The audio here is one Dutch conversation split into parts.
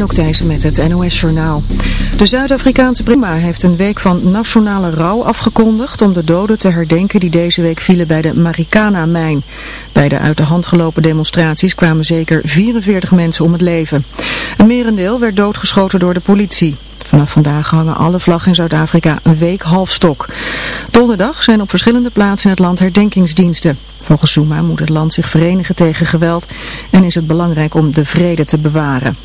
ook Thijssen met het NOS-journaal. De Zuid-Afrikaanse Prima heeft een week van nationale rouw afgekondigd om de doden te herdenken die deze week vielen bij de Marikana-mijn. Bij de uit de hand gelopen demonstraties kwamen zeker 44 mensen om het leven. Een merendeel werd doodgeschoten door de politie. Vanaf vandaag hangen alle vlaggen in Zuid-Afrika een week halfstok. Donderdag zijn op verschillende plaatsen in het land herdenkingsdiensten. Volgens Zuma moet het land zich verenigen tegen geweld en is het belangrijk om de vrede te bewaren.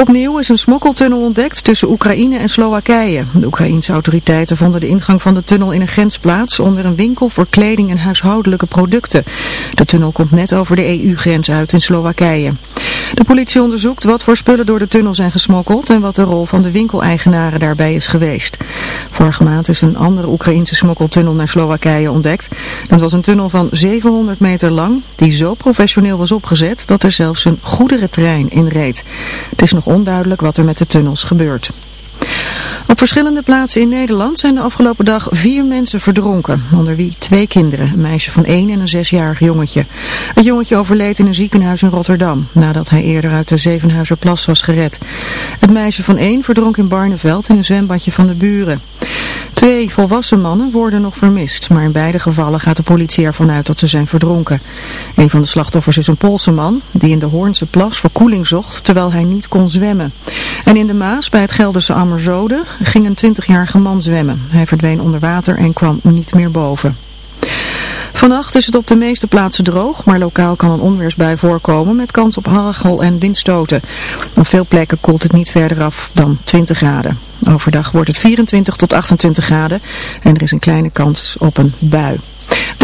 Opnieuw is een smokkeltunnel ontdekt tussen Oekraïne en Slowakije. De Oekraïense autoriteiten vonden de ingang van de tunnel in een grensplaats onder een winkel voor kleding en huishoudelijke producten. De tunnel komt net over de EU-grens uit in Slowakije. De politie onderzoekt wat voor spullen door de tunnel zijn gesmokkeld en wat de rol van de winkeleigenaren daarbij is geweest. Vorige maand is een andere Oekraïense smokkeltunnel naar Slowakije ontdekt. Dat was een tunnel van 700 meter lang die zo professioneel was opgezet dat er zelfs een goederentrein in reed. Het is nog onduidelijk wat er met de tunnels gebeurt. Op verschillende plaatsen in Nederland zijn de afgelopen dag vier mensen verdronken, onder wie twee kinderen, een meisje van één en een zesjarig jongetje. Het jongetje overleed in een ziekenhuis in Rotterdam, nadat hij eerder uit de Zevenhuizerplas was gered. Het meisje van één verdronk in Barneveld in een zwembadje van de buren. Twee volwassen mannen worden nog vermist, maar in beide gevallen gaat de politie ervan uit dat ze zijn verdronken. Een van de slachtoffers is een Poolse man, die in de Hoornse plas verkoeling zocht, terwijl hij niet kon zwemmen. En in de Maas, bij het Gelderse Ging een 20-jarige man zwemmen. Hij verdween onder water en kwam niet meer boven. Vannacht is het op de meeste plaatsen droog, maar lokaal kan een onweersbui voorkomen met kans op hagel en windstoten. Op veel plekken koelt het niet verder af dan 20 graden. Overdag wordt het 24 tot 28 graden en er is een kleine kans op een bui.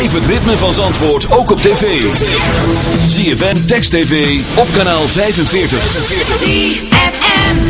Beleef het ritme van Zandvoort ook op tv. ZFM, Text TV, op kanaal 45. ZFM.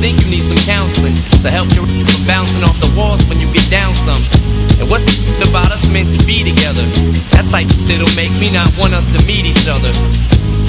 think you need some counseling to help you from bouncing off the walls when you get down some. And what's the about us meant to be together? That's like that'll make me not want us to meet each other.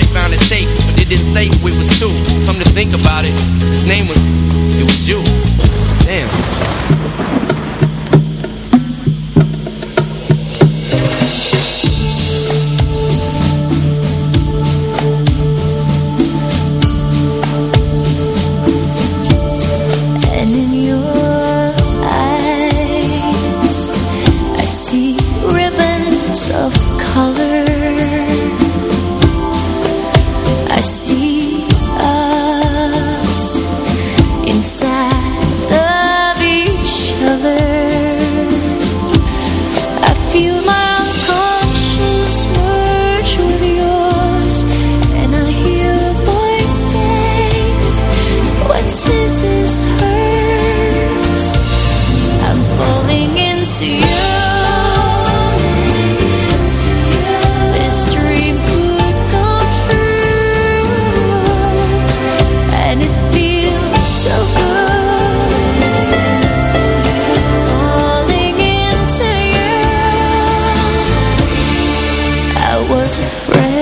they found a tape, but they didn't say who it was to. Come to think about it, his name was, it was you. Damn. Was afraid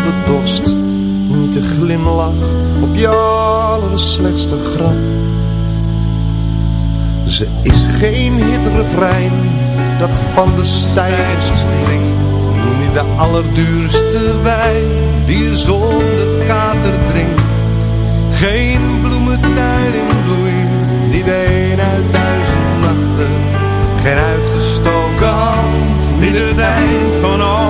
gaat van de dorst. Niet de glimlach op je allerslechtste grap. Ze is geen hitrefrein dat van de stijgers klinkt. Niet de allerduurste wijn die zonder kater drinkt. Geen bloementuin in bloei, niet een uit duizend nachten. Geen uitgestoken hand, Niet het eind van al.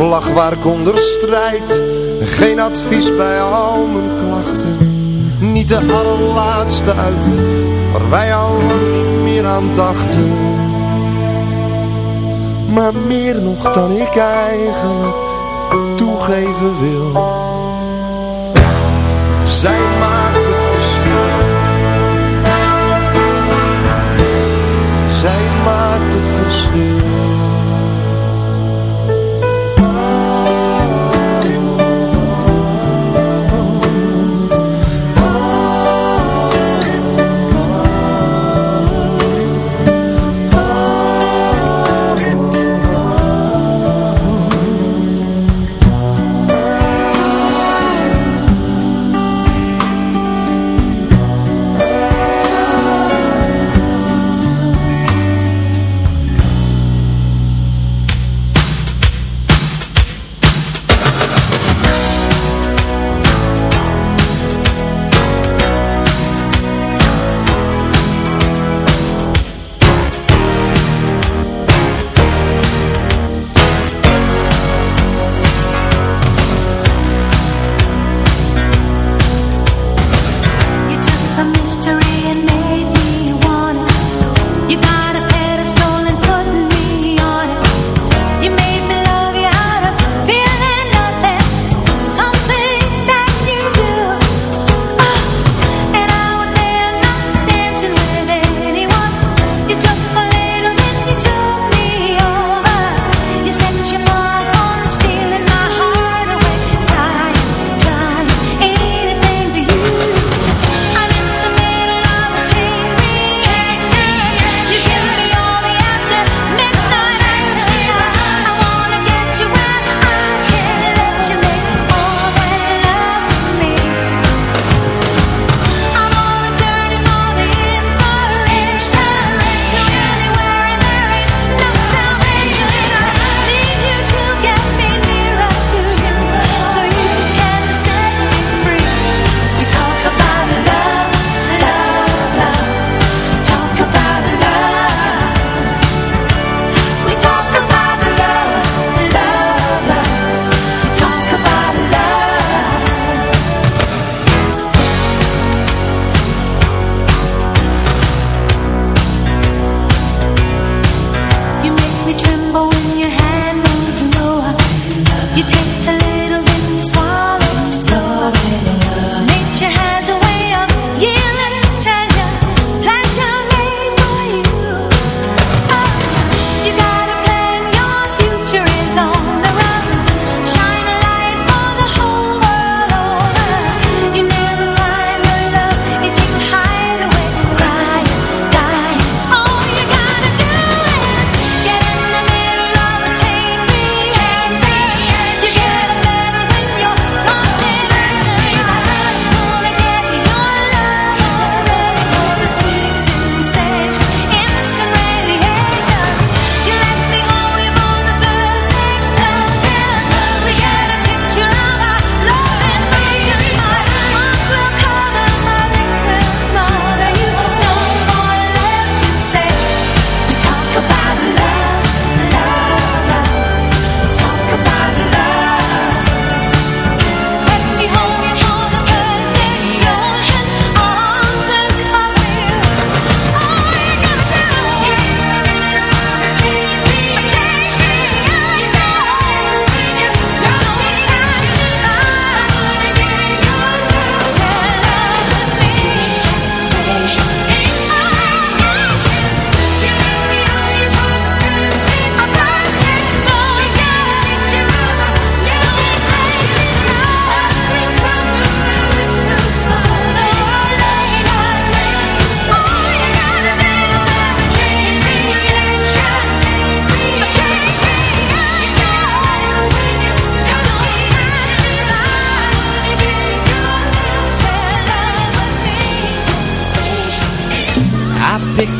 vlag waar ik onder strijd. Geen advies bij al mijn klachten. Niet de allerlaatste uiter, waar wij al niet meer aan dachten. Maar meer nog dan ik eigenlijk toegeven wil.